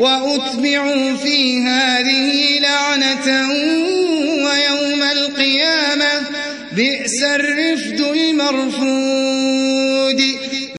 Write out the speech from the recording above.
وأتبعوا في هذه لعنة ويوم القيامة بئس الرفد المرفود